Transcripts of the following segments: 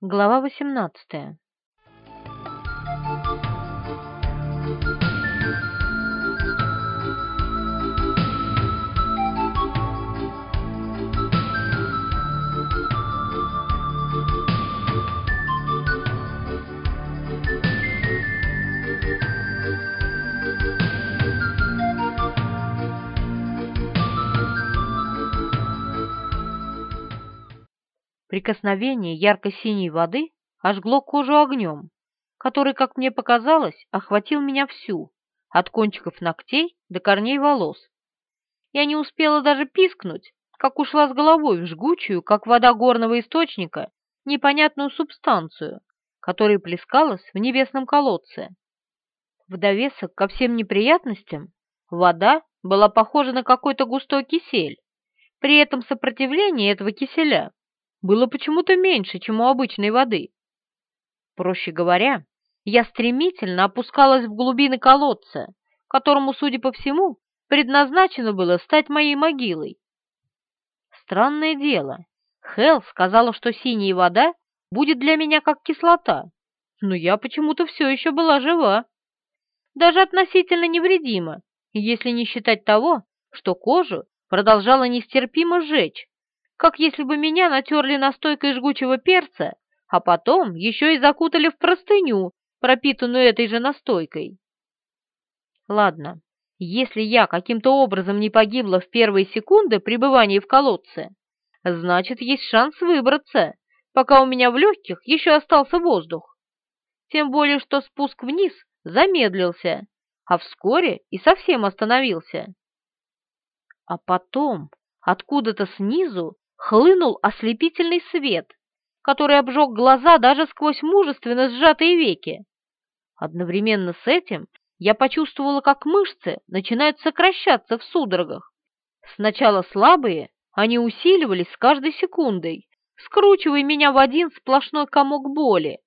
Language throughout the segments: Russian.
Глава 18 Прикосновение ярко-синей воды ожгло кожу огнем, который, как мне показалось, охватил меня всю, от кончиков ногтей до корней волос. Я не успела даже пискнуть, как ушла с головой в жгучую, как вода горного источника, непонятную субстанцию, которая плескалась в небесном колодце. В довесок ко всем неприятностям вода была похожа на какой-то густой кисель. При этом сопротивление этого киселя было почему-то меньше, чем у обычной воды. Проще говоря, я стремительно опускалась в глубины колодца, которому, судя по всему, предназначено было стать моей могилой. Странное дело, Хелл сказала, что синяя вода будет для меня как кислота, но я почему-то все еще была жива. Даже относительно невредима, если не считать того, что кожу продолжала нестерпимо сжечь, как если бы меня натерли настойкой жгучего перца, а потом еще и закутали в простыню, пропитанную этой же настойкой. Ладно, если я каким-то образом не погибла в первые секунды пребывания в колодце, значит, есть шанс выбраться, пока у меня в легких еще остался воздух. Тем более, что спуск вниз замедлился, а вскоре и совсем остановился. А потом откуда-то снизу хлынул ослепительный свет, который обжег глаза даже сквозь мужественно сжатые веки. Одновременно с этим я почувствовала, как мышцы начинают сокращаться в судорогах. Сначала слабые, они усиливались с каждой секундой, скручивая меня в один сплошной комок боли.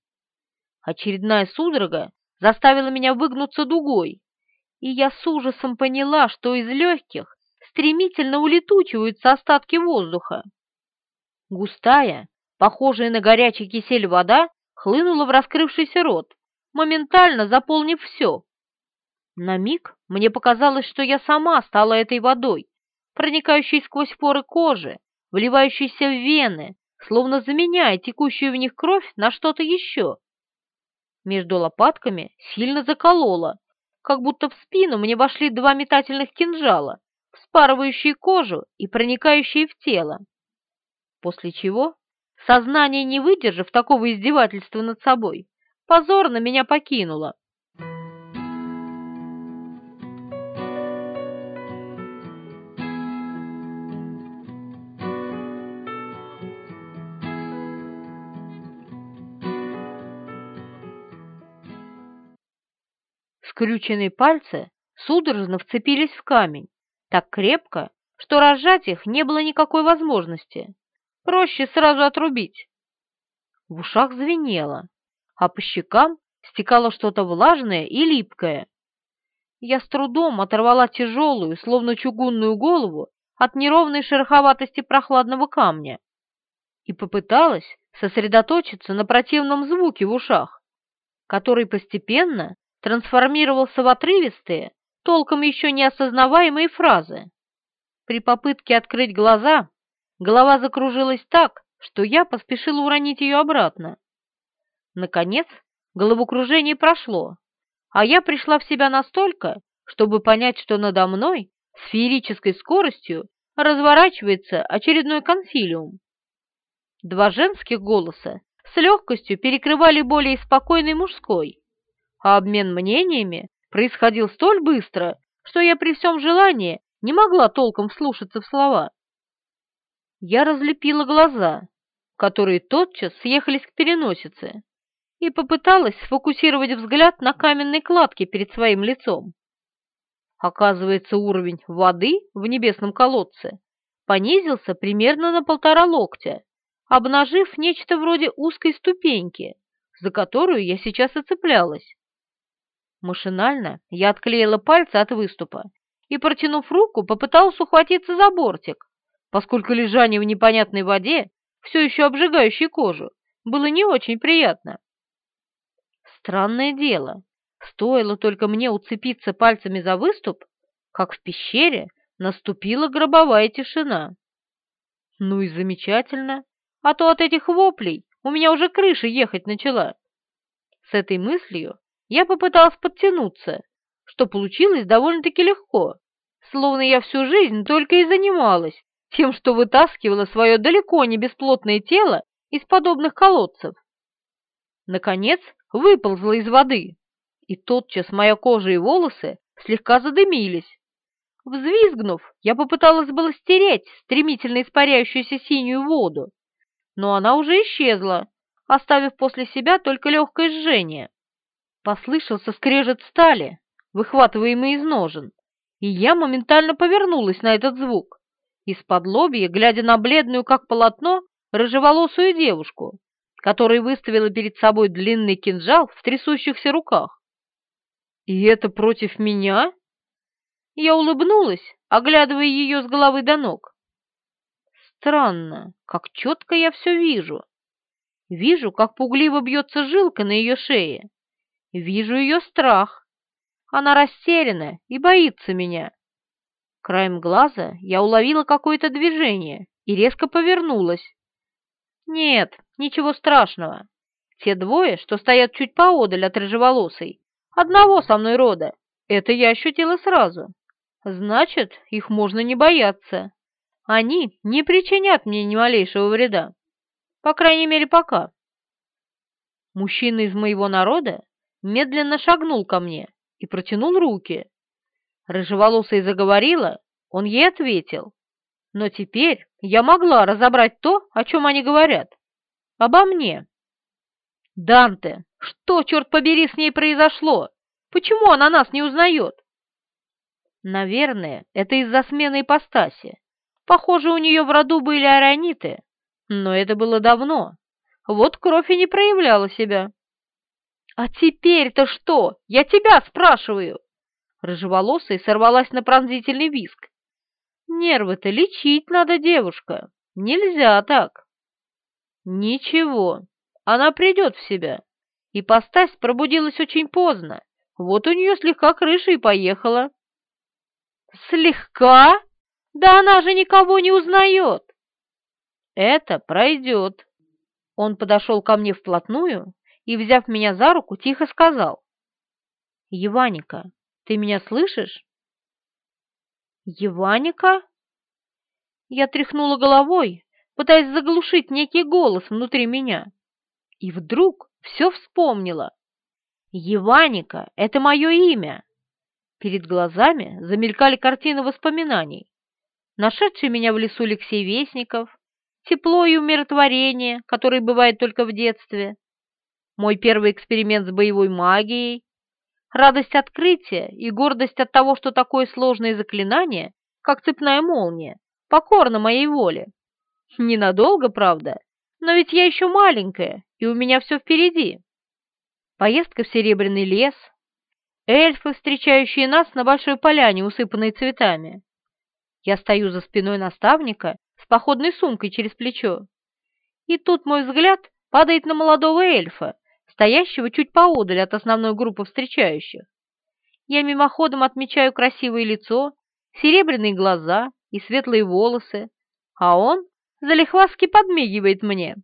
Очередная судорога заставила меня выгнуться дугой, и я с ужасом поняла, что из легких стремительно улетучиваются остатки воздуха. Густая, похожая на горячий кисель вода, хлынула в раскрывшийся рот, моментально заполнив все. На миг мне показалось, что я сама стала этой водой, проникающей сквозь поры кожи, вливающейся в вены, словно заменяя текущую в них кровь на что-то еще. Между лопатками сильно закололо, как будто в спину мне вошли два метательных кинжала, вспарывающие кожу и проникающие в тело после чего, сознание не выдержав такого издевательства над собой, позорно меня покинуло. Скрюченные пальцы судорожно вцепились в камень так крепко, что разжать их не было никакой возможности. Проще сразу отрубить. В ушах звенело, а по щекам стекало что-то влажное и липкое. Я с трудом оторвала тяжелую, словно чугунную голову от неровной шероховатости прохладного камня и попыталась сосредоточиться на противном звуке в ушах, который постепенно трансформировался в отрывистые, толком еще не осознаваемые фразы. При попытке открыть глаза Голова закружилась так, что я поспешила уронить ее обратно. Наконец, головокружение прошло, а я пришла в себя настолько, чтобы понять, что надо мной с феерической скоростью разворачивается очередной конфилиум. Два женских голоса с легкостью перекрывали более спокойный мужской, а обмен мнениями происходил столь быстро, что я при всем желании не могла толком вслушаться в слова я разлепила глаза, которые тотчас съехались к переносице, и попыталась сфокусировать взгляд на каменной кладке перед своим лицом. Оказывается, уровень воды в небесном колодце понизился примерно на полтора локтя, обнажив нечто вроде узкой ступеньки, за которую я сейчас и цеплялась. Машинально я отклеила пальцы от выступа и, протянув руку, попыталась ухватиться за бортик, поскольку лежание в непонятной воде, все еще обжигающей кожу, было не очень приятно. Странное дело, стоило только мне уцепиться пальцами за выступ, как в пещере наступила гробовая тишина. Ну и замечательно, а то от этих воплей у меня уже крыша ехать начала. С этой мыслью я попыталась подтянуться, что получилось довольно-таки легко, словно я всю жизнь только и занималась тем, что вытаскивала свое далеко не бесплотное тело из подобных колодцев. Наконец выползла из воды, и тотчас моя кожа и волосы слегка задымились. Взвизгнув, я попыталась было стереть стремительно испаряющуюся синюю воду, но она уже исчезла, оставив после себя только легкое жжение. Послышался скрежет стали, выхватываемый из ножен, и я моментально повернулась на этот звук, из-под лобья, глядя на бледную, как полотно, рыжеволосую девушку, которая выставила перед собой длинный кинжал в трясущихся руках. «И это против меня?» Я улыбнулась, оглядывая ее с головы до ног. Странно, как четко я все вижу. Вижу, как пугливо бьется жилка на ее шее. Вижу ее страх. Она растеряна и боится меня. Краем глаза я уловила какое-то движение и резко повернулась. Нет, ничего страшного. Те двое, что стоят чуть поодаль от рыжеволосой, одного со мной рода, это я ощутила сразу. Значит, их можно не бояться. Они не причинят мне ни малейшего вреда. По крайней мере, пока. Мужчина из моего народа медленно шагнул ко мне и протянул руки. Рыжеволосая заговорила, он ей ответил. Но теперь я могла разобрать то, о чем они говорят. Обо мне. «Данте, что, черт побери, с ней произошло? Почему она нас не узнает?» Наверное, это из-за смены ипостаси. Похоже, у нее в роду были арониты, но это было давно. Вот кровь и не проявляла себя. «А теперь-то что? Я тебя спрашиваю!» Рыжеволосая сорвалась на пронзительный виск. «Нервы-то лечить надо, девушка. Нельзя так». «Ничего, она придет в себя. Ипостась пробудилась очень поздно. Вот у нее слегка крыша и поехала». «Слегка? Да она же никого не узнает!» «Это пройдет!» Он подошел ко мне вплотную и, взяв меня за руку, тихо сказал. «Еваника, ты меня слышишь?» «Еваника?» Я тряхнула головой, пытаясь заглушить некий голос внутри меня. И вдруг все вспомнила. «Еваника — это мое имя!» Перед глазами замелькали картины воспоминаний. Нашедший меня в лесу Алексей Вестников, тепло и умиротворение, которое бывает только в детстве, мой первый эксперимент с боевой магией, радость открытия и гордость от того, что такое сложное заклинание, как цепная молния, покорно моей воле. Ненадолго, правда, но ведь я еще маленькая, и у меня все впереди. Поездка в Серебряный лес, эльфы, встречающие нас на большой поляне, усыпанной цветами. Я стою за спиной наставника с походной сумкой через плечо. И тут мой взгляд падает на молодого эльфа, стоящего чуть поодаль от основной группы встречающих. Я мимоходом отмечаю красивое лицо, серебряные глаза и светлые волосы, а он залихваски подмигивает мне.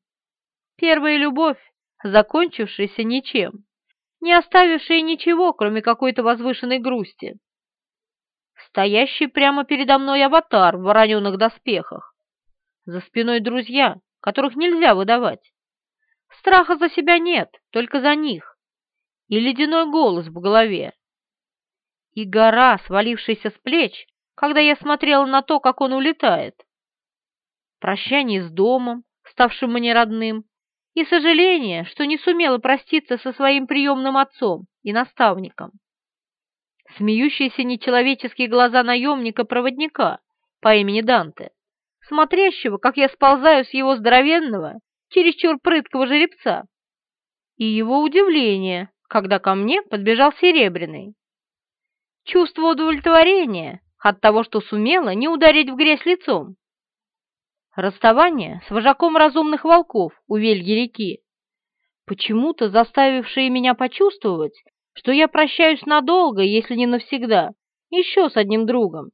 Первая любовь, закончившаяся ничем не оставившие ничего, кроме какой-то возвышенной грусти. Стоящий прямо передо мной аватар в вороненых доспехах. За спиной друзья, которых нельзя выдавать. Страха за себя нет, только за них. И ледяной голос в голове. И гора, свалившаяся с плеч, когда я смотрела на то, как он улетает. Прощание с домом, ставшим мне родным, и сожаление, что не сумела проститься со своим приемным отцом и наставником. Смеющиеся нечеловеческие глаза наемника-проводника по имени Данте, смотрящего, как я сползаю с его здоровенного, чересчур прыткого жеребца, и его удивление, когда ко мне подбежал Серебряный. Чувство удовлетворения от того, что сумела не ударить в грязь лицом, Расставание с вожаком разумных волков у Вельги реки, почему-то заставившие меня почувствовать, что я прощаюсь надолго, если не навсегда, еще с одним другом.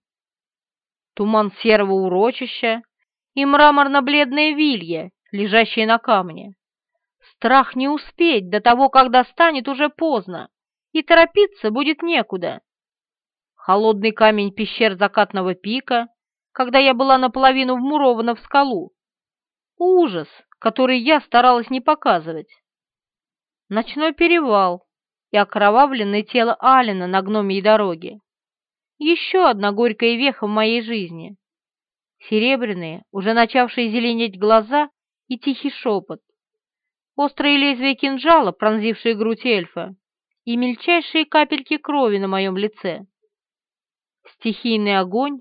Туман серого урочища и мраморно-бледная вилья, лежащие на камне. Страх не успеть до того, когда станет уже поздно, и торопиться будет некуда. Холодный камень пещер закатного пика, когда я была наполовину вмурована в скалу. Ужас, который я старалась не показывать. Ночной перевал и окровавленное тело Алина на гномьей дороге. Еще одна горькая веха в моей жизни. Серебряные, уже начавшие зеленеть глаза и тихий шепот. Острые лезвия кинжала, пронзившие грудь эльфа, и мельчайшие капельки крови на моем лице. Стихийный огонь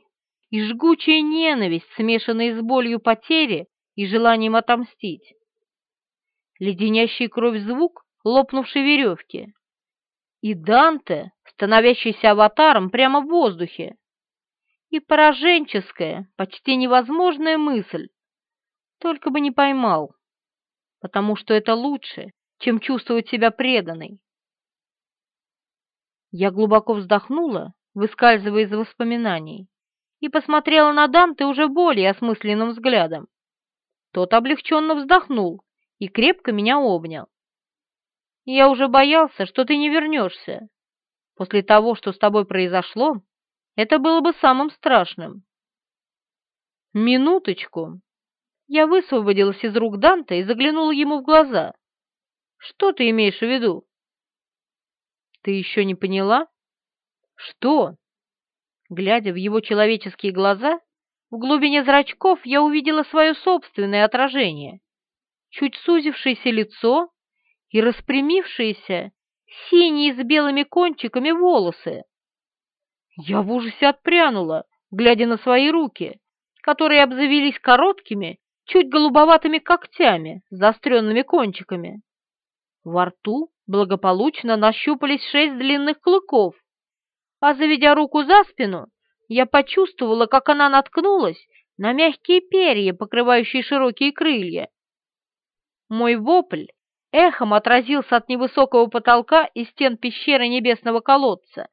и жгучая ненависть, смешанные с болью потери и желанием отомстить. Леденящий кровь звук лопнувшей веревки. И Данте, становящийся аватаром прямо в воздухе. И пораженческая, почти невозможная мысль. Только бы не поймал, потому что это лучше, чем чувствовать себя преданной. Я глубоко вздохнула, выскальзывая из воспоминаний, и посмотрела на Данте уже более осмысленным взглядом. Тот облегченно вздохнул и крепко меня обнял. «Я уже боялся, что ты не вернешься. После того, что с тобой произошло, это было бы самым страшным». «Минуточку!» Я высвободилась из рук Данте и заглянула ему в глаза. «Что ты имеешь в виду?» «Ты еще не поняла?» «Что?» Глядя в его человеческие глаза, в глубине зрачков я увидела свое собственное отражение, чуть сузившееся лицо и распрямившиеся синие с белыми кончиками волосы. Я в ужасе отпрянула, глядя на свои руки, которые обзавелись короткими, чуть голубоватыми когтями с заостренными кончиками. Во рту благополучно нащупались шесть длинных клыков, а заведя руку за спину, я почувствовала, как она наткнулась на мягкие перья, покрывающие широкие крылья. Мой вопль эхом отразился от невысокого потолка и стен пещеры небесного колодца.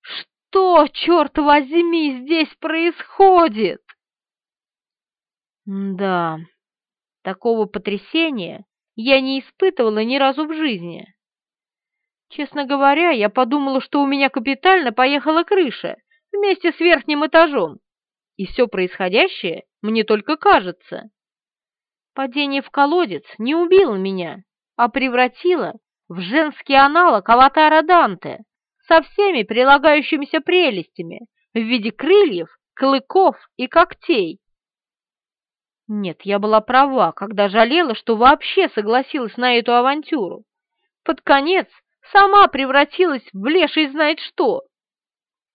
«Что, черт возьми, здесь происходит?» Да, такого потрясения я не испытывала ни разу в жизни. Честно говоря, я подумала, что у меня капитально поехала крыша вместе с верхним этажом, и все происходящее мне только кажется. Падение в колодец не убило меня, а превратило в женский аналог аватара Данте со всеми прилагающимися прелестями в виде крыльев, клыков и когтей. Нет, я была права, когда жалела, что вообще согласилась на эту авантюру. Под конец сама превратилась в леший знает что.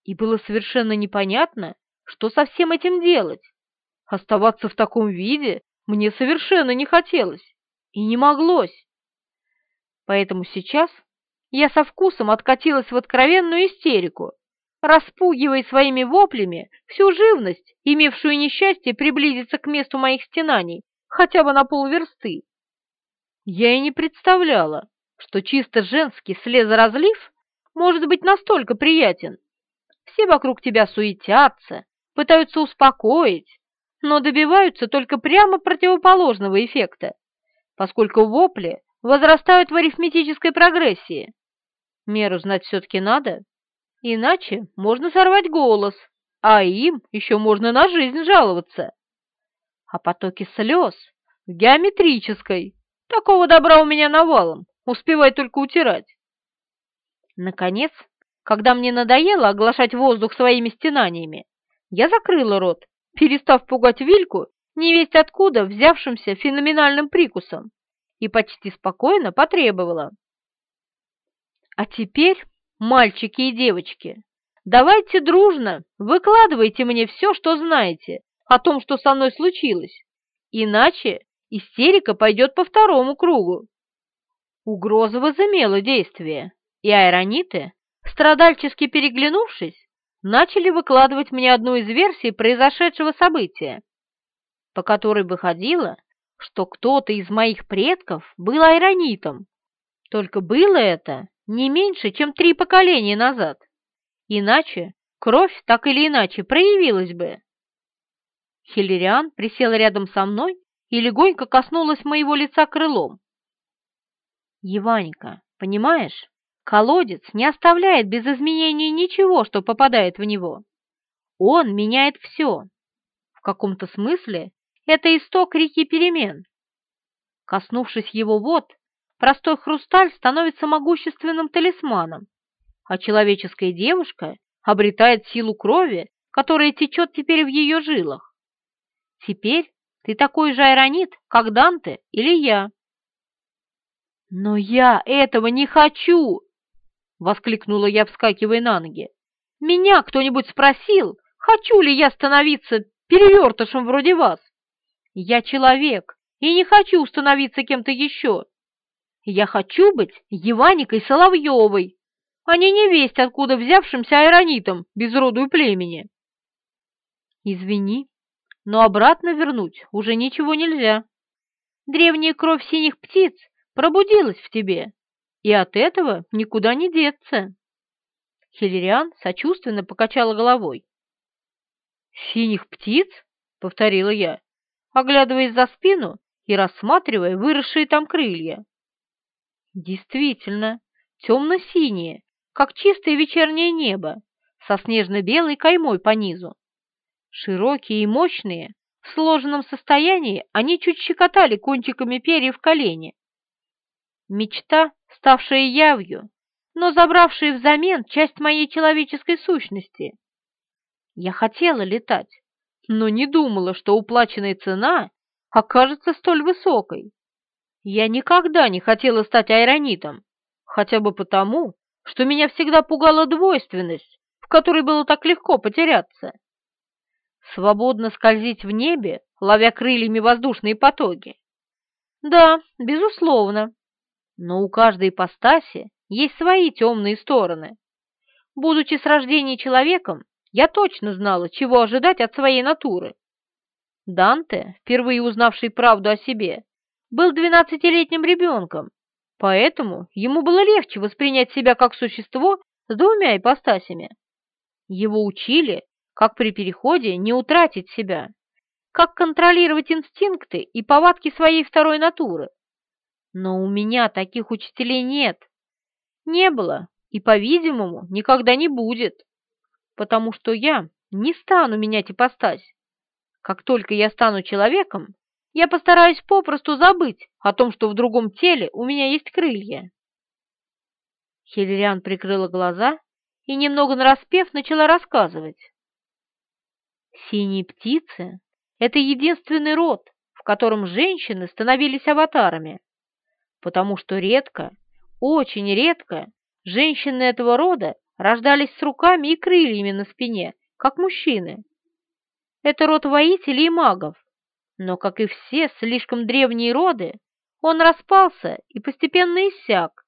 И было совершенно непонятно, что со всем этим делать. Оставаться в таком виде мне совершенно не хотелось и не моглось. Поэтому сейчас я со вкусом откатилась в откровенную истерику, распугивая своими воплями всю живность, имевшую несчастье приблизиться к месту моих стенаний хотя бы на полверсты. Я и не представляла, что чисто женский слезоразлив может быть настолько приятен. Все вокруг тебя суетятся, пытаются успокоить, но добиваются только прямо противоположного эффекта, поскольку вопли возрастают в арифметической прогрессии. Меру знать все-таки надо, иначе можно сорвать голос, а им еще можно на жизнь жаловаться. А потоки слез в геометрической, такого добра у меня навалом, успевай только утирать. Наконец, когда мне надоело оглашать воздух своими стенаниями, я закрыла рот, перестав пугать Вильку невесть откуда взявшимся феноменальным прикусом, и почти спокойно потребовала. «А теперь, мальчики и девочки, давайте дружно выкладывайте мне все, что знаете о том, что со мной случилось, иначе истерика пойдет по второму кругу». Угроза возымела действие, и айрониты, страдальчески переглянувшись, начали выкладывать мне одну из версий произошедшего события, по которой выходило, что кто-то из моих предков был айронитом. Только было это не меньше, чем три поколения назад. Иначе кровь так или иначе проявилась бы. Хиллериан присела рядом со мной и легонько коснулась моего лица крылом. «Еваника, понимаешь, колодец не оставляет без изменений ничего, что попадает в него. Он меняет все. В каком-то смысле это исток реки перемен. Коснувшись его вод, простой хрусталь становится могущественным талисманом, а человеческая девушка обретает силу крови, которая течет теперь в ее жилах. Теперь ты такой же айронит, как Данте или я. «Но я этого не хочу!» — воскликнула я, вскакивая на ноги. «Меня кто-нибудь спросил, хочу ли я становиться перевертышем вроде вас? Я человек и не хочу становиться кем-то еще. Я хочу быть Еваникой Соловьевой, а не невесть, откуда взявшимся айронитом без роду и племени. Извини, но обратно вернуть уже ничего нельзя. Древняя кровь синих птиц пробудилась в тебе, и от этого никуда не деться. Хиллериан сочувственно покачала головой. «Синих птиц?» — повторила я, оглядываясь за спину и рассматривая выросшие там крылья. Действительно, темно-синие, как чистое вечернее небо, со снежно-белой каймой по низу. Широкие и мощные, в сложенном состоянии они чуть щекотали кончиками перьев колени. Мечта, ставшая явью, но забравшая взамен часть моей человеческой сущности. Я хотела летать, но не думала, что уплаченная цена окажется столь высокой. Я никогда не хотела стать айронитом, хотя бы потому, что меня всегда пугала двойственность, в которой было так легко потеряться. Свободно скользить в небе, ловя крыльями воздушные потоки. Да, безусловно, но у каждой ипостаси есть свои темные стороны. Будучи с рождения человеком, я точно знала, чего ожидать от своей натуры. Данте, впервые узнавший правду о себе, был двенадцатилетним ребенком, поэтому ему было легче воспринять себя как существо с двумя ипостасями. Его учили, как при переходе не утратить себя, как контролировать инстинкты и повадки своей второй натуры. Но у меня таких учителей нет. Не было и, по-видимому, никогда не будет потому что я не стану менять ипостась. Как только я стану человеком, я постараюсь попросту забыть о том, что в другом теле у меня есть крылья. Хиллериан прикрыла глаза и, немного нараспев, начала рассказывать. Синие птицы — это единственный род, в котором женщины становились аватарами, потому что редко, очень редко, женщины этого рода рождались с руками и крыльями на спине, как мужчины. Это род воителей и магов, но, как и все слишком древние роды, он распался и постепенно иссяк.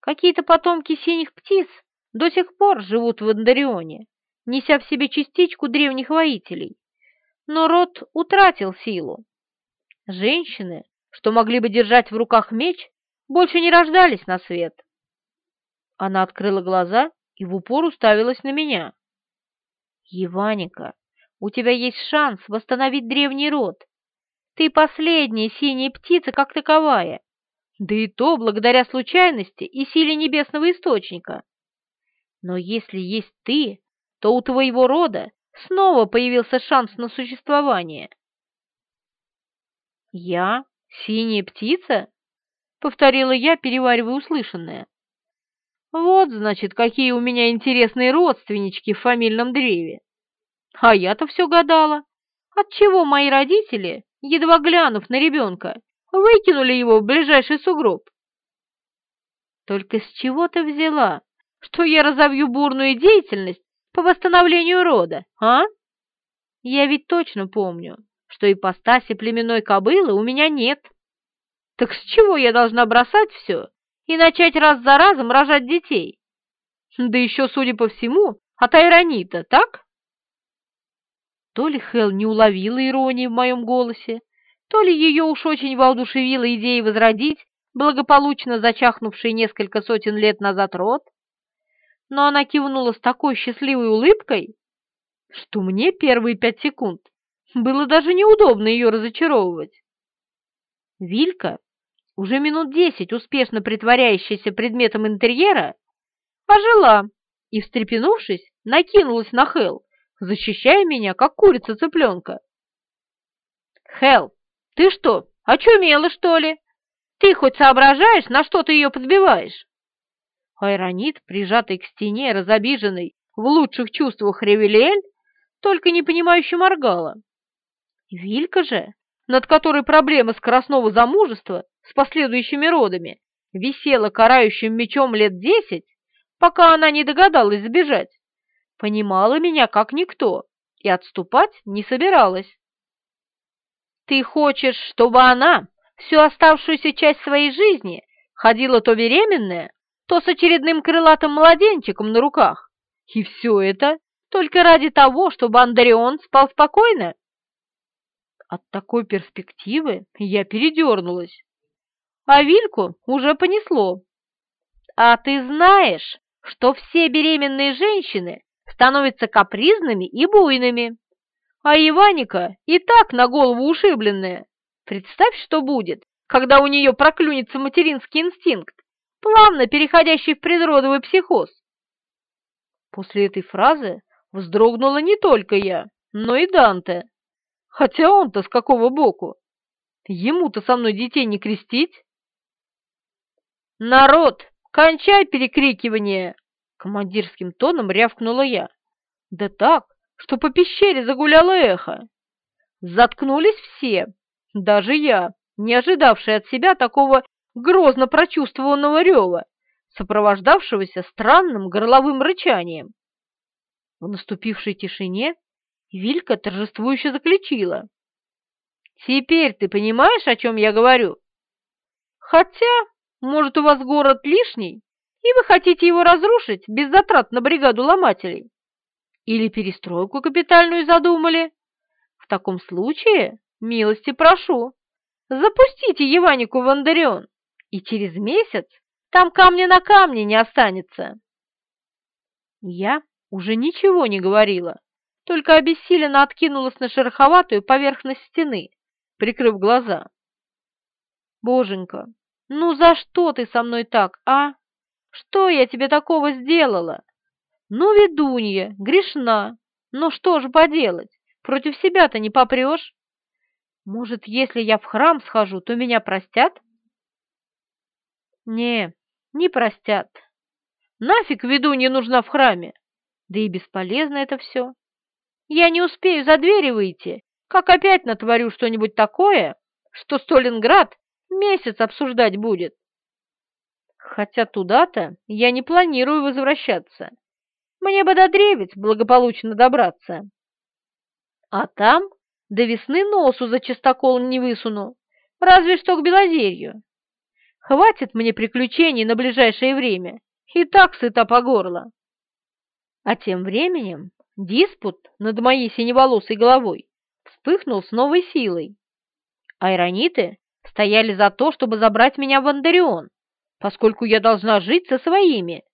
Какие-то потомки синих птиц до сих пор живут в Андарионе, неся в себе частичку древних воителей, но род утратил силу. Женщины, что могли бы держать в руках меч, больше не рождались на свет. Она открыла глаза и в упор уставилась на меня. «Еваника, у тебя есть шанс восстановить древний род. Ты последняя синяя птица как таковая, да и то благодаря случайности и силе небесного источника. Но если есть ты, то у твоего рода снова появился шанс на существование». «Я синяя птица?» — повторила я, переваривая услышанное. Вот, значит, какие у меня интересные родственнички в фамильном древе. А я-то все гадала, отчего мои родители, едва глянув на ребенка, выкинули его в ближайший сугроб. Только с чего ты взяла, что я разовью бурную деятельность по восстановлению рода, а? Я ведь точно помню, что ипостаси племенной кобылы у меня нет. Так с чего я должна бросать все и начать раз за разом рожать детей. Да еще, судя по всему, от айронита, так? То ли Хел не уловила иронии в моем голосе, то ли ее уж очень воодушевила идея возродить благополучно зачахнувший несколько сотен лет назад род, но она кивнула с такой счастливой улыбкой, что мне первые пять секунд было даже неудобно ее разочаровывать. Вилька, уже минут десять успешно притворяющаяся предметом интерьера, ожила и, встрепенувшись, накинулась на Хел, защищая меня, как курица цыпленка. «Хел, ты что, очумела, что ли? Ты хоть соображаешь, на что ты ее подбиваешь?» Айронит, прижатый к стене, разобиженный, в лучших чувствах Ревелиэль, только непонимающе моргала. Вилька же, над которой проблема скоростного замужества с последующими родами висела карающим мечом лет десять, пока она не догадалась сбежать, понимала меня как никто и отступать не собиралась. «Ты хочешь, чтобы она всю оставшуюся часть своей жизни ходила то беременная, то с очередным крылатым младенчиком на руках. И все это только ради того, чтобы Андарион спал спокойно. От такой перспективы я передернулась. А Вильку уже понесло. А ты знаешь, что все беременные женщины становятся капризными и буйными. А Иваника и так на голову ушибленная. Представь, что будет, когда у нее проклюнется материнский инстинкт плавно переходящий в предродовый психоз. После этой фразы вздрогнула не только я, но и Данте. Хотя он-то с какого боку? Ему-то со мной детей не крестить? «Народ, кончай перекрикивание!» Командирским тоном рявкнула я. Да так, что по пещере загуляло эхо. Заткнулись все, даже я, не ожидавший от себя такого грозно прочувствованного рева, сопровождавшегося странным горловым рычанием. В наступившей тишине Вилька торжествующе заключила. «Теперь ты понимаешь, о чем я говорю? Хотя, может, у вас город лишний, и вы хотите его разрушить без затрат на бригаду ломателей? Или перестройку капитальную задумали? В таком случае, милости прошу, запустите Еванику в Андарион и через месяц там камня на камне не останется. Я уже ничего не говорила, только обессиленно откинулась на шероховатую поверхность стены, прикрыв глаза. «Боженька, ну за что ты со мной так, а? Что я тебе такого сделала? Ну, ведунья, грешна, но что ж поделать, против себя-то не попрешь. Может, если я в храм схожу, то меня простят?» Не, не простят. Нафиг виду не нужна в храме. Да и бесполезно это все. Я не успею за двери выйти, как опять натворю что-нибудь такое, что Сталинград месяц обсуждать будет. Хотя туда-то я не планирую возвращаться. Мне бы до древец благополучно добраться. А там до весны носу за чистокол не высуну, разве что к Белозерью. Хватит мне приключений на ближайшее время, и так сыта по горло. А тем временем диспут над моей синеволосой головой вспыхнул с новой силой. Айрониты стояли за то, чтобы забрать меня в Андарион, поскольку я должна жить со своими.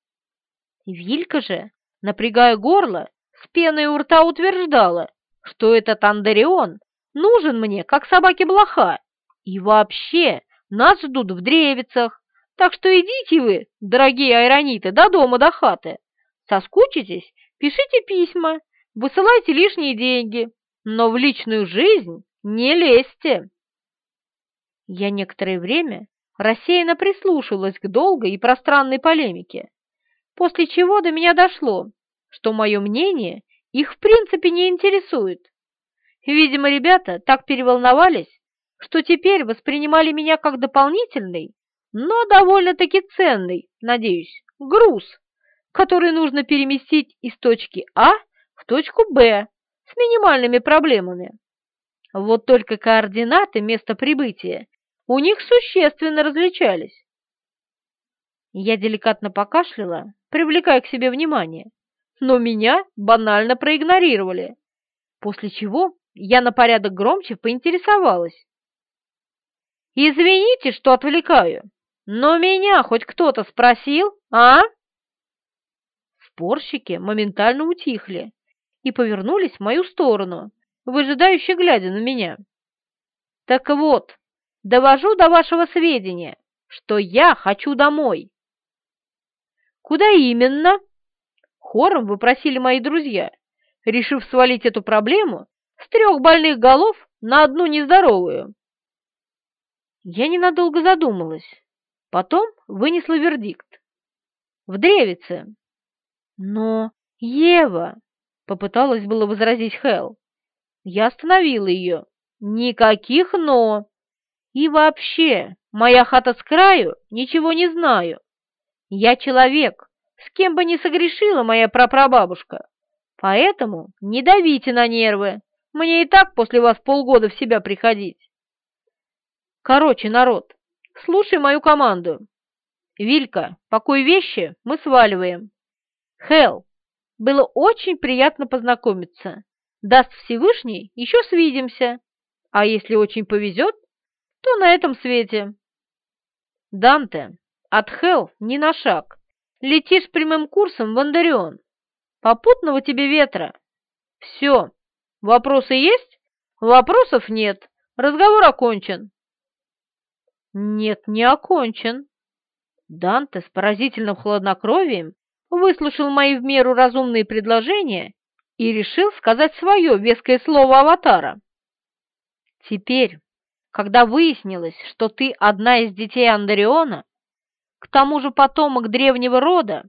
Вилька же, напрягая горло, с пеной у рта утверждала, что этот Андарион нужен мне, как собаке блоха, и вообще нас ждут в Древицах, так что идите вы, дорогие айрониты, до дома, до хаты. Соскучитесь, пишите письма, высылайте лишние деньги, но в личную жизнь не лезьте. Я некоторое время рассеянно прислушивалась к долгой и пространной полемике, после чего до меня дошло, что мое мнение их в принципе не интересует. Видимо, ребята так переволновались, что теперь воспринимали меня как дополнительный, но довольно-таки ценный, надеюсь, груз, который нужно переместить из точки А в точку Б с минимальными проблемами. Вот только координаты места прибытия у них существенно различались. Я деликатно покашляла, привлекая к себе внимание, но меня банально проигнорировали, после чего я на порядок громче поинтересовалась. Извините, что отвлекаю, но меня хоть кто-то спросил, а?» Спорщики моментально утихли и повернулись в мою сторону, выжидающе глядя на меня. «Так вот, довожу до вашего сведения, что я хочу домой». «Куда именно?» Хором выпросили мои друзья, решив свалить эту проблему с трех больных голов на одну нездоровую. Я ненадолго задумалась, потом вынесла вердикт. В древице. Но, Ева, попыталась было возразить Хел. Я остановила ее. Никаких «но». И вообще, моя хата с краю, ничего не знаю. Я человек, с кем бы ни согрешила моя прапрабабушка. Поэтому не давите на нервы. Мне и так после вас полгода в себя приходить. Короче, народ, слушай мою команду. Вилька, пакуй вещи, мы сваливаем. Хел, было очень приятно познакомиться. Даст Всевышний, еще свидимся. А если очень повезет, то на этом свете. Данте, от Хел ни на шаг. Летишь прямым курсом в Андарион. Попутного тебе ветра. Все. Вопросы есть? Вопросов нет. Разговор окончен. Нет, не окончен. Данте с поразительным хладнокровием выслушал мои в меру разумные предложения и решил сказать свое веское слово аватара. Теперь, когда выяснилось, что ты одна из детей Андариона, к тому же потомок древнего рода,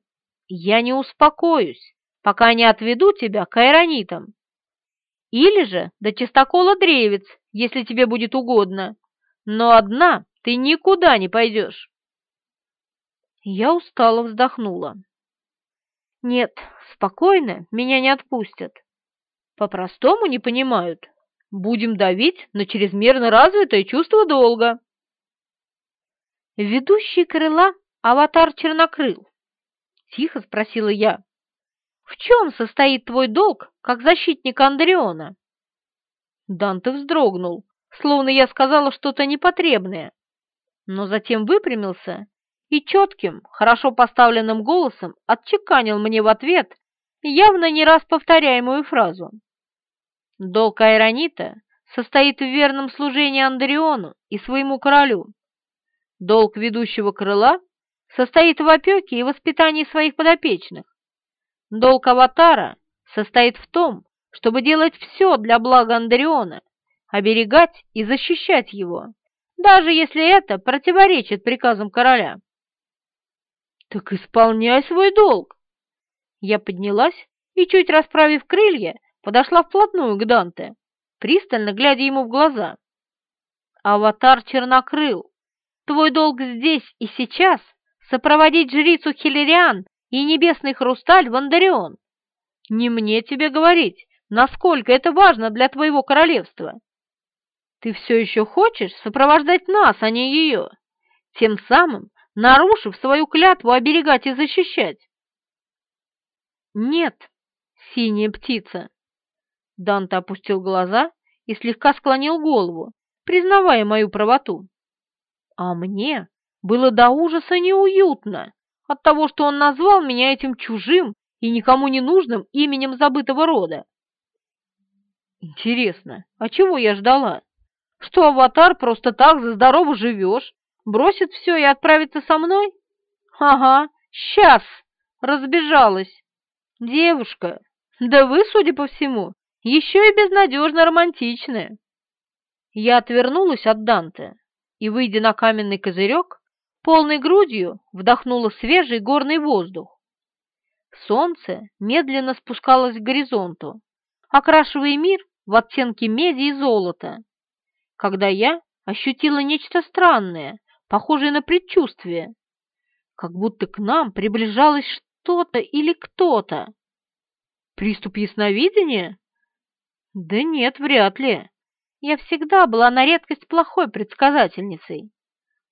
я не успокоюсь, пока не отведу тебя к айронитам. Или же до чистокола древец, если тебе будет угодно, но одна ты никуда не пойдешь. Я устало вздохнула. Нет, спокойно, меня не отпустят. По-простому не понимают. Будем давить на чрезмерно развитое чувство долга. Ведущий крыла аватар чернокрыл? Тихо спросила я. В чем состоит твой долг, как защитника Андреона? Данте вздрогнул, словно я сказала что-то непотребное, но затем выпрямился и четким, хорошо поставленным голосом отчеканил мне в ответ явно не раз повторяемую фразу. Долг Айронита состоит в верном служении Андриону и своему королю. Долг ведущего крыла состоит в опеке и воспитании своих подопечных. Долг Аватара состоит в том, чтобы делать все для блага Андриона, оберегать и защищать его, даже если это противоречит приказам короля. «Так исполняй свой долг!» Я поднялась и, чуть расправив крылья, подошла вплотную к Данте, пристально глядя ему в глаза. «Аватар чернокрыл, твой долг здесь и сейчас сопроводить жрицу Хиллериан и небесный хрусталь в Андарион. Не мне тебе говорить, насколько это важно для твоего королевства. Ты все еще хочешь сопровождать нас, а не ее, тем самым нарушив свою клятву оберегать и защищать? Нет, синяя птица. Данте опустил глаза и слегка склонил голову, признавая мою правоту. А мне было до ужаса неуютно от того, что он назвал меня этим чужим и никому не нужным именем забытого рода. Интересно, а чего я ждала? Что аватар просто так за здорово живешь, бросит все и отправится со мной? Ага, сейчас, разбежалась. Девушка, да вы, судя по всему, еще и безнадежно романтичная. Я отвернулась от Данте и, выйдя на каменный козырек, полной грудью вдохнула свежий горный воздух. Солнце медленно спускалось к горизонту, окрашивая мир в оттенки меди и золота, когда я ощутила нечто странное, похожее на предчувствие, как будто к нам приближалось что-то или кто-то. Приступ ясновидения? Да нет, вряд ли. Я всегда была на редкость плохой предсказательницей.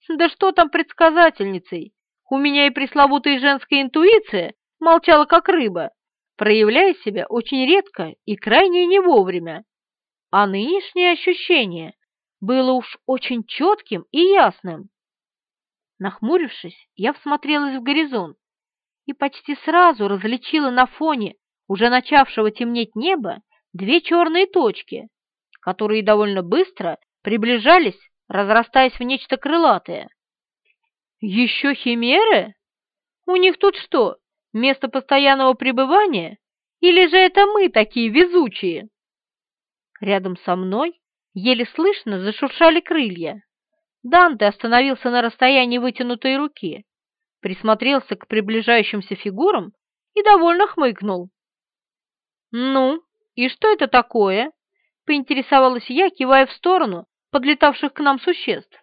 Да что там предсказательницей? У меня и пресловутая женская интуиция молчала как рыба, проявляя себя очень редко и крайне не вовремя. А нынешние ощущения было уж очень четким и ясным. Нахмурившись, я всмотрелась в горизонт и почти сразу различила на фоне уже начавшего темнеть неба две черные точки, которые довольно быстро приближались, разрастаясь в нечто крылатое. Еще химеры? У них тут что, место постоянного пребывания? Или же это мы такие везучие? Рядом со мной еле слышно зашуршали крылья. Данте остановился на расстоянии вытянутой руки, присмотрелся к приближающимся фигурам и довольно хмыкнул. «Ну, и что это такое?» — поинтересовалась я, кивая в сторону подлетавших к нам существ.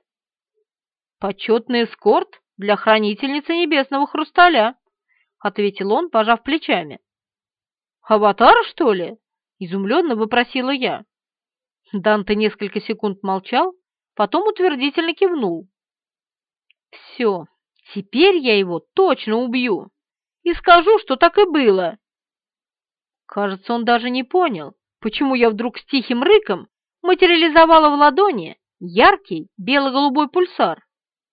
«Почетный эскорт для хранительницы небесного хрусталя», — ответил он, пожав плечами. «Аватар, что ли?» — изумленно вопросила я. Данте несколько секунд молчал, потом утвердительно кивнул. «Все, теперь я его точно убью и скажу, что так и было». Кажется, он даже не понял, почему я вдруг с тихим рыком материализовала в ладони яркий бело-голубой пульсар,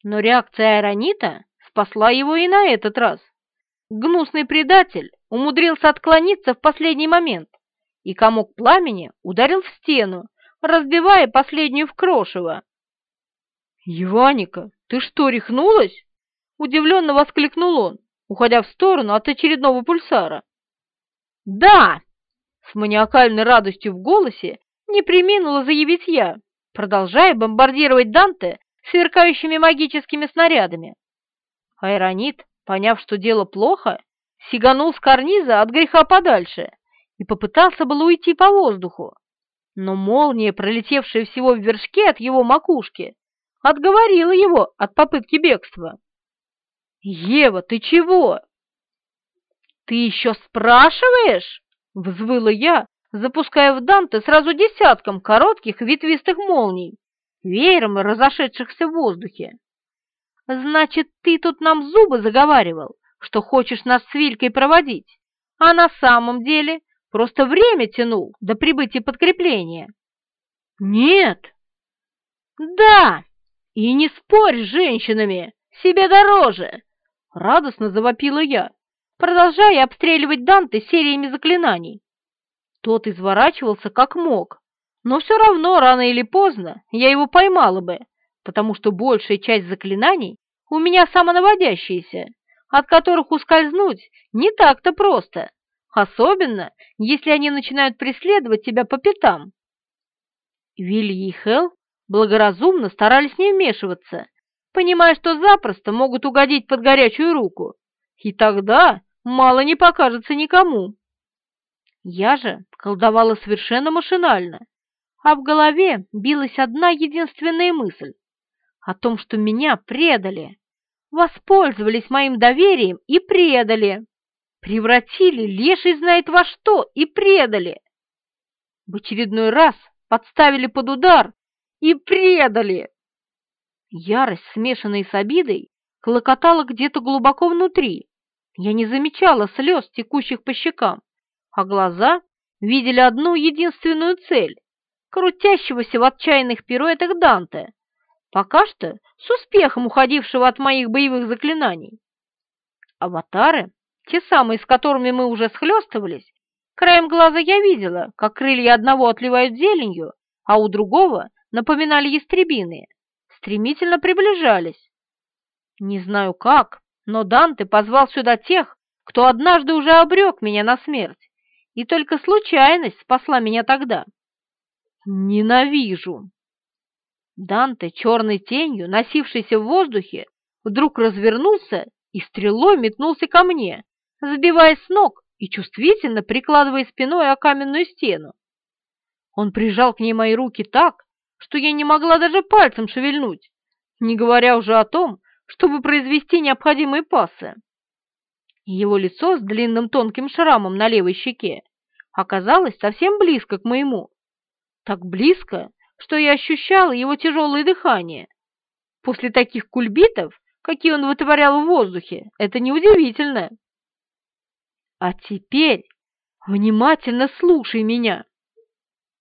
но реакция Аэронита спасла его и на этот раз. Гнусный предатель умудрился отклониться в последний момент, и комок пламени ударил в стену, разбивая последнюю в крошево. «Иваника, ты что, рехнулась?» — удивленно воскликнул он, уходя в сторону от очередного пульсара. «Да!» — с маниакальной радостью в голосе не приминула заявить я, продолжая бомбардировать Данте сверкающими магическими снарядами. Айронит, поняв, что дело плохо, сиганул с карниза от греха подальше и попытался было уйти по воздуху. Но молния, пролетевшая всего в вершке от его макушки, отговорила его от попытки бегства. «Ева, ты чего?» «Ты еще спрашиваешь?» — взвыла я, запуская в Данте сразу десятком коротких ветвистых молний, веером разошедшихся в воздухе. «Значит, ты тут нам зубы заговаривал, что хочешь нас с Вилькой проводить, а на самом деле просто время тянул до прибытия подкрепления?» «Нет!» «Да! И не спорь с женщинами, себе дороже!» — радостно завопила я, продолжая обстреливать Данте сериями заклинаний. Тот изворачивался как мог, но все равно, рано или поздно, я его поймала бы, потому что большая часть заклинаний у меня самонаводящиеся, от которых ускользнуть не так-то просто, особенно если они начинают преследовать тебя по пятам. Вилли и Хелл благоразумно старались не вмешиваться, понимая, что запросто могут угодить под горячую руку, и тогда мало не покажется никому. Я же колдовала совершенно машинально, а в голове билась одна единственная мысль о том, что меня предали, воспользовались моим доверием и предали, превратили леший знает во что и предали. В очередной раз подставили под удар и предали. Ярость, смешанная с обидой, клокотала где-то глубоко внутри. Я не замечала слез, текущих по щекам, а глаза видели одну единственную цель — крутящегося в отчаянных пируэтах Данте, пока что с успехом уходившего от моих боевых заклинаний. Аватары, те самые, с которыми мы уже схлестывались, краем глаза я видела, как крылья одного отливают зеленью, а у другого напоминали ястребины, стремительно приближались. Не знаю как, но Данте позвал сюда тех, кто однажды уже обрек меня на смерть, и только случайность спасла меня тогда. Ненавижу. Данте, черной тенью, носившийся в воздухе, вдруг развернулся и стрелой метнулся ко мне, сбивая с ног и чувствительно прикладывая спиной о каменную стену. Он прижал к ней мои руки так, что я не могла даже пальцем шевельнуть, не говоря уже о том, чтобы произвести необходимые пасы. Его лицо с длинным тонким шрамом на левой щеке оказалось совсем близко к моему. Так близко, что я ощущала его тяжелое дыхание. После таких кульбитов, какие он вытворял в воздухе, это неудивительно. А теперь внимательно слушай меня.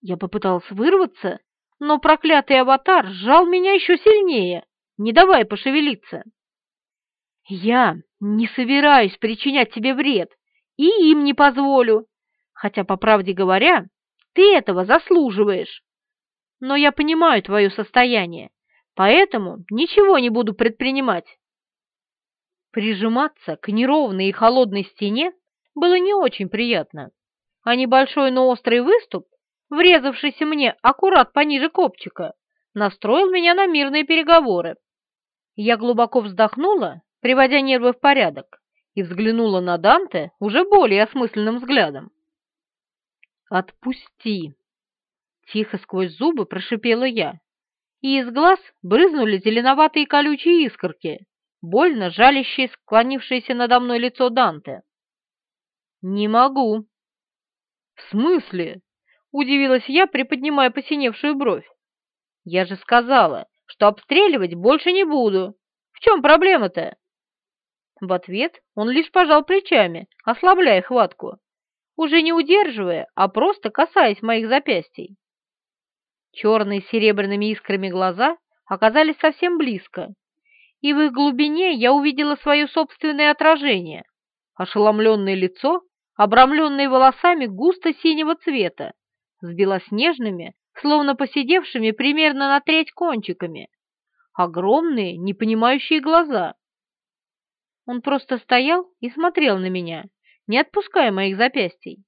Я попыталась вырваться, но проклятый аватар сжал меня еще сильнее, не давая пошевелиться. «Я не собираюсь причинять тебе вред, и им не позволю, хотя, по правде говоря, ты этого заслуживаешь. Но я понимаю твое состояние, поэтому ничего не буду предпринимать». Прижиматься к неровной и холодной стене было не очень приятно, а небольшой, но острый выступ, врезавшийся мне аккурат пониже копчика, настроил меня на мирные переговоры. Я глубоко вздохнула, приводя нервы в порядок, и взглянула на Данте уже более осмысленным взглядом. «Отпусти!» Тихо сквозь зубы прошипела я, и из глаз брызнули зеленоватые колючие искорки, больно жалящие склонившееся надо мной лицо Данте. «Не могу». «В смысле?» — удивилась я, приподнимая посиневшую бровь. «Я же сказала, что обстреливать больше не буду. В чем проблема-то?» В ответ он лишь пожал плечами, ослабляя хватку, уже не удерживая, а просто касаясь моих запястий. Черные с серебряными искрами глаза оказались совсем близко, и в их глубине я увидела свое собственное отражение, ошеломленное лицо обрамленные волосами густо-синего цвета, с белоснежными, словно посидевшими примерно на треть кончиками, огромные, непонимающие глаза. Он просто стоял и смотрел на меня, не отпуская моих запястий.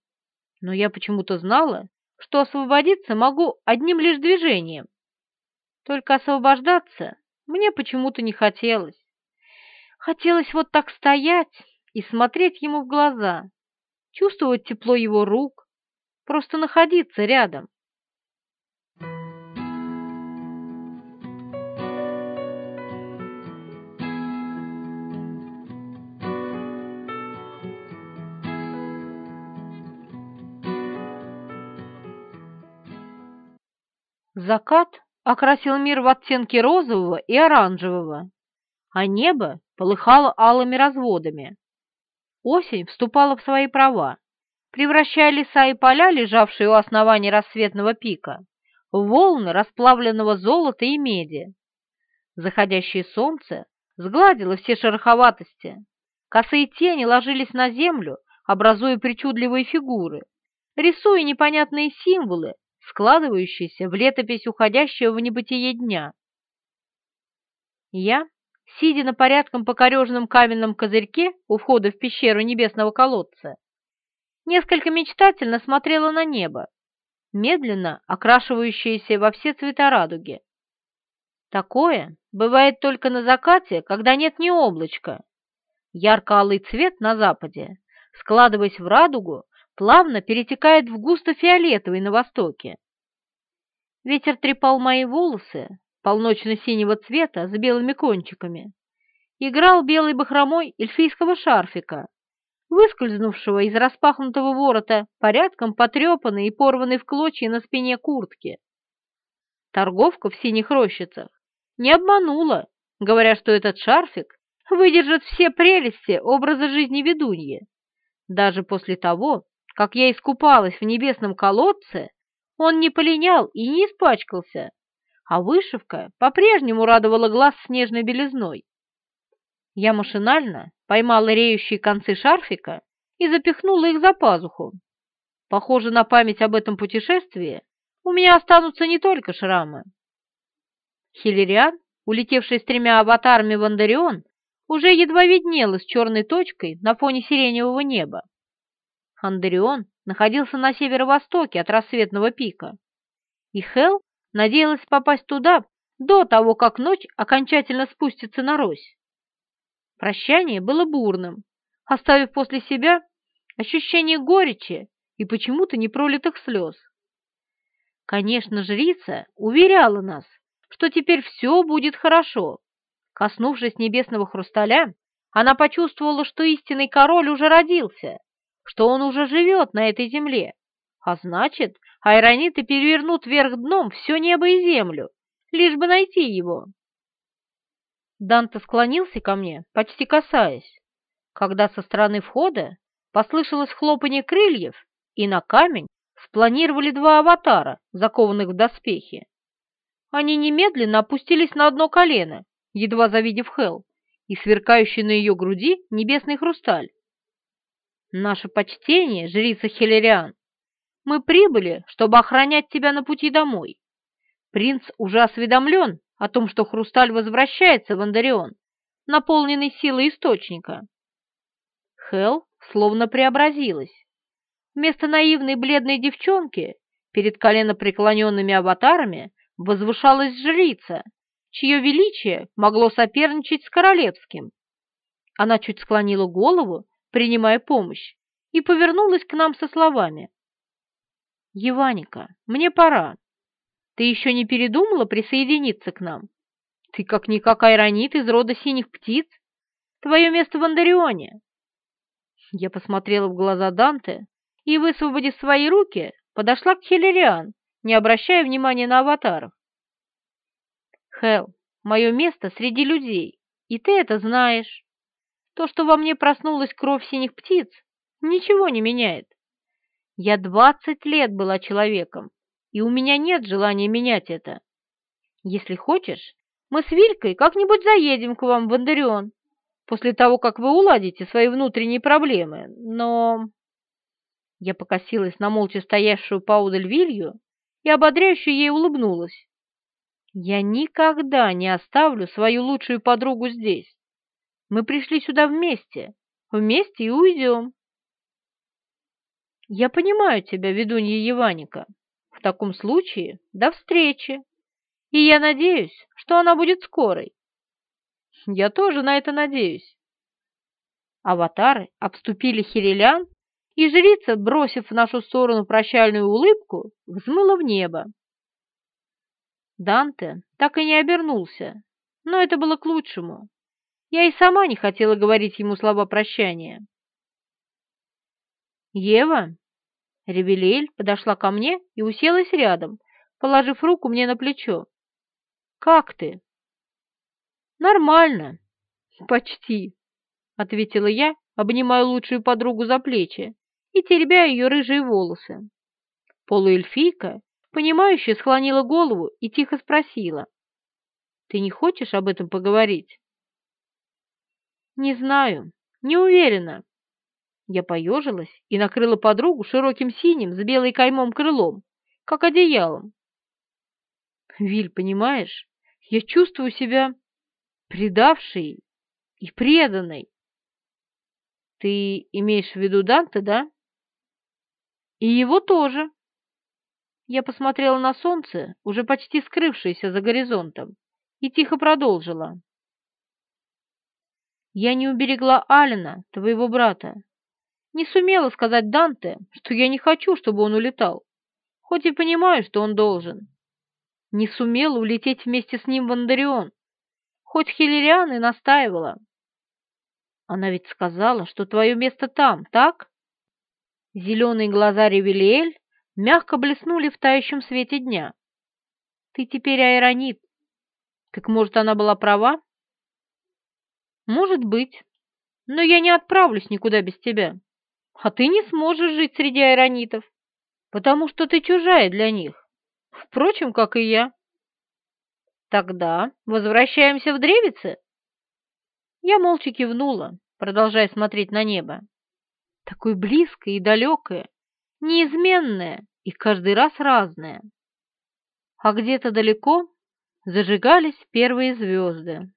Но я почему-то знала, что освободиться могу одним лишь движением. Только освобождаться мне почему-то не хотелось. Хотелось вот так стоять и смотреть ему в глаза, чувствовать тепло его рук, просто находиться рядом. Закат окрасил мир в оттенки розового и оранжевого, а небо полыхало алыми разводами. Осень вступала в свои права, превращая леса и поля, лежавшие у основания рассветного пика, в волны расплавленного золота и меди. Заходящее солнце сгладило все шероховатости, косые тени ложились на землю, образуя причудливые фигуры, рисуя непонятные символы, складывающиеся в летопись уходящего в небытие дня. Я сидя на порядком покореженном каменном козырьке у входа в пещеру небесного колодца, несколько мечтательно смотрела на небо, медленно окрашивающееся во все цвета радуги. Такое бывает только на закате, когда нет ни облачка. Ярко-алый цвет на западе, складываясь в радугу, плавно перетекает в густо-фиолетовый на востоке. Ветер трепал мои волосы, полночно-синего цвета с белыми кончиками, играл белой бахромой эльфийского шарфика, выскользнувшего из распахнутого ворота порядком потрепанной и порванной в клочья на спине куртки. Торговка в синих рощицах не обманула, говоря, что этот шарфик выдержит все прелести образа жизни ведуньи. Даже после того, как я искупалась в небесном колодце, он не полинял и не испачкался, а вышивка по-прежнему радовала глаз снежной белизной. Я машинально поймала реющие концы шарфика и запихнула их за пазуху. Похоже, на память об этом путешествии у меня останутся не только шрамы. Хиллериан, улетевший с тремя аватарами в Андарион, уже едва виднелась черной точкой на фоне сиреневого неба. Андарион находился на северо-востоке от рассветного пика, и Хел надеялась попасть туда до того, как ночь окончательно спустится на рось. Прощание было бурным, оставив после себя ощущение горечи и почему-то непролитых слез. Конечно, жрица уверяла нас, что теперь все будет хорошо. Коснувшись небесного хрусталя, она почувствовала, что истинный король уже родился, что он уже живет на этой земле, а значит, айрониты перевернут вверх дном все небо и землю, лишь бы найти его. Данте склонился ко мне, почти касаясь, когда со стороны входа послышалось хлопанье крыльев, и на камень спланировали два аватара, закованных в доспехи. Они немедленно опустились на одно колено, едва завидев Хел, и сверкающий на ее груди небесный хрусталь. «Наше почтение, жрица Хелериан. Мы прибыли, чтобы охранять тебя на пути домой. Принц уже осведомлен о том, что хрусталь возвращается в Андарион, наполненный силой источника». Хел словно преобразилась. Вместо наивной бледной девчонки перед коленопреклоненными аватарами возвышалась жрица, чье величие могло соперничать с королевским. Она чуть склонила голову, принимая помощь, и повернулась к нам со словами. «Еваника, мне пора. Ты еще не передумала присоединиться к нам? Ты как-никак айронит из рода синих птиц. Твое место в Андарионе». Я посмотрела в глаза Данте и, высвободив свои руки, подошла к Хиллериан, не обращая внимания на аватаров. Хел, мое место среди людей, и ты это знаешь. То, что во мне проснулась кровь синих птиц, ничего не меняет. Я двадцать лет была человеком, и у меня нет желания менять это. Если хочешь, мы с Вилькой как-нибудь заедем к вам в Андарион, после того, как вы уладите свои внутренние проблемы, но...» Я покосилась на молча стоявшую поодаль Вилью и ободряюще ей улыбнулась. Я никогда не оставлю свою лучшую подругу здесь. Мы пришли сюда вместе, вместе и уйдем. Я понимаю тебя, ведунья Еваника. В таком случае до встречи. И я надеюсь, что она будет скорой. Я тоже на это надеюсь. Аватары обступили Хирилян, и жрица, бросив в нашу сторону прощальную улыбку, взмыла в небо. Данте так и не обернулся, но это было к лучшему. Я и сама не хотела говорить ему слова прощания. «Ева!» Ревелиэль подошла ко мне и уселась рядом, положив руку мне на плечо. «Как ты?» «Нормально. Почти», — ответила я, обнимая лучшую подругу за плечи и теребя ее рыжие волосы. Полуэльфийка Понимающая склонила голову и тихо спросила. «Ты не хочешь об этом поговорить?» «Не знаю, не уверена». Я поежилась и накрыла подругу широким синим с белой каймом крылом, как одеялом. «Виль, понимаешь, я чувствую себя предавшей и преданной». «Ты имеешь в виду Данте, да?» «И его тоже», я посмотрела на солнце, уже почти скрывшееся за горизонтом, и тихо продолжила. «Я не уберегла Алина, твоего брата. Не сумела сказать Данте, что я не хочу, чтобы он улетал, хоть и понимаю, что он должен. Не сумела улететь вместе с ним в Андарион, хоть Хиллериан и настаивала. Она ведь сказала, что твое место там, так?» Зеленые глаза Ревелиэль мягко блеснули в тающем свете дня. Ты теперь аэронит. Так может, она была права? Может быть, но я не отправлюсь никуда без тебя. А ты не сможешь жить среди аэронитов, потому что ты чужая для них. Впрочем, как и я. Тогда возвращаемся в Древице? Я молча кивнула, продолжая смотреть на небо. Такое близкое и далекое, неизменное и каждый раз разное. А где-то далеко зажигались первые звезды.